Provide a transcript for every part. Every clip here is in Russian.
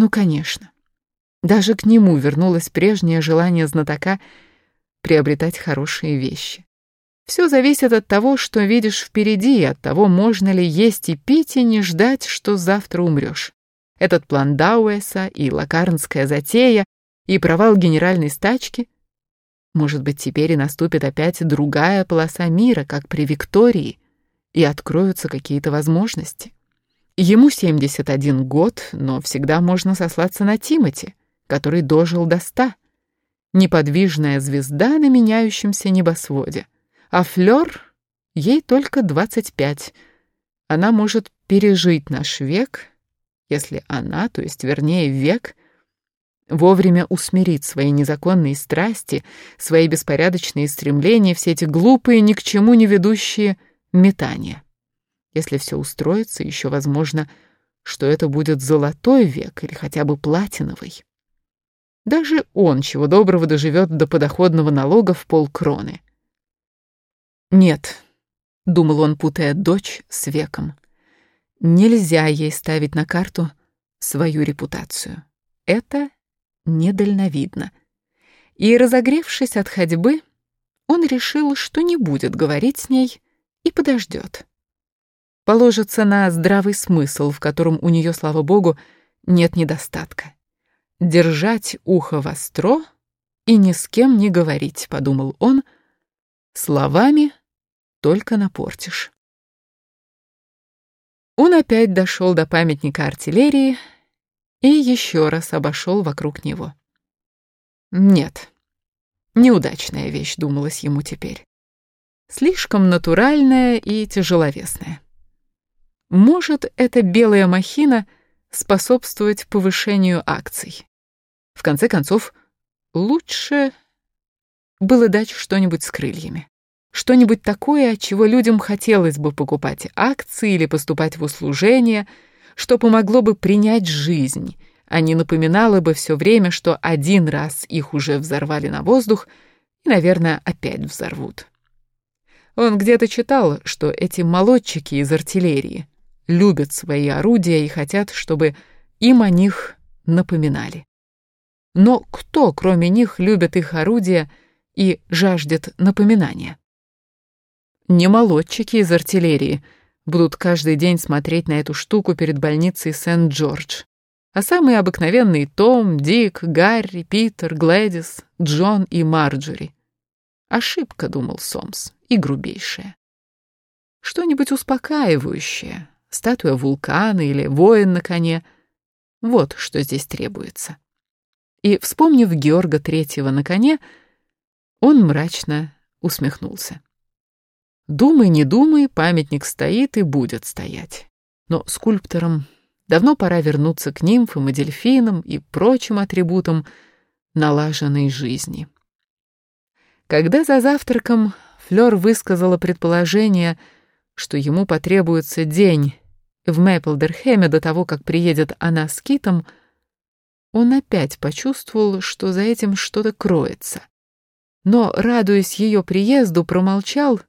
Ну, конечно. Даже к нему вернулось прежнее желание знатока приобретать хорошие вещи. Все зависит от того, что видишь впереди, и от того, можно ли есть и пить, и не ждать, что завтра умрешь. Этот план Дауэса и лакарнская затея, и провал генеральной стачки. Может быть, теперь и наступит опять другая полоса мира, как при Виктории, и откроются какие-то возможности. Ему 71 год, но всегда можно сослаться на Тимати, который дожил до ста. Неподвижная звезда на меняющемся небосводе. А Флёр, ей только 25. Она может пережить наш век, если она, то есть вернее век, вовремя усмирит свои незаконные страсти, свои беспорядочные стремления, все эти глупые, ни к чему не ведущие метания. Если все устроится, еще возможно, что это будет золотой век или хотя бы платиновый. Даже он, чего доброго, доживет до подоходного налога в полкроны. «Нет», — думал он, путая дочь с веком, — «нельзя ей ставить на карту свою репутацию. Это недальновидно». И, разогревшись от ходьбы, он решил, что не будет говорить с ней и подождет положится на здравый смысл, в котором у нее, слава богу, нет недостатка. Держать ухо востро и ни с кем не говорить, подумал он, словами только напортишь. Он опять дошел до памятника артиллерии и еще раз обошел вокруг него. Нет, неудачная вещь, думалось ему теперь. Слишком натуральная и тяжеловесная. Может эта белая махина способствовать повышению акций? В конце концов, лучше было дать что-нибудь с крыльями. Что-нибудь такое, от чего людям хотелось бы покупать акции или поступать в услужение, что помогло бы принять жизнь, а не напоминало бы все время, что один раз их уже взорвали на воздух и, наверное, опять взорвут. Он где-то читал, что эти молодчики из артиллерии — любят свои орудия и хотят, чтобы им о них напоминали. Но кто, кроме них, любит их орудия и жаждет напоминания? Не молодчики из артиллерии будут каждый день смотреть на эту штуку перед больницей Сент-Джордж, а самые обыкновенные Том, Дик, Гарри, Питер, Глэдис, Джон и Марджори. Ошибка, думал Сомс, и грубейшая. Что-нибудь успокаивающее, статуя вулкана или воин на коне. Вот что здесь требуется. И, вспомнив Георга Третьего на коне, он мрачно усмехнулся. Думай, не думай, памятник стоит и будет стоять. Но скульпторам давно пора вернуться к нимфам и дельфинам и прочим атрибутам налаженной жизни. Когда за завтраком Флёр высказала предположение — что ему потребуется день в Мэйплдерхеме до того, как приедет она с Китом, он опять почувствовал, что за этим что-то кроется. Но, радуясь ее приезду, промолчал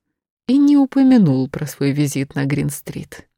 и не упомянул про свой визит на Грин-стрит.